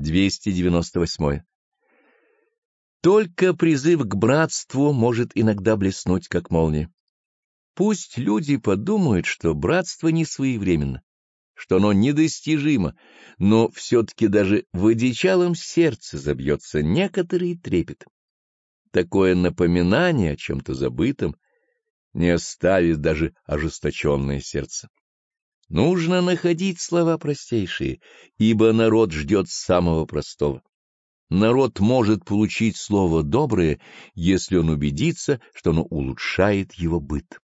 298. Только призыв к братству может иногда блеснуть, как молния. Пусть люди подумают, что братство не своевременно, что оно недостижимо, но все-таки даже в одичалом сердце забьется некоторый трепет. Такое напоминание о чем-то забытом не оставит даже ожесточенное сердце. Нужно находить слова простейшие, ибо народ ждет самого простого. Народ может получить слово доброе, если он убедится, что оно улучшает его быт.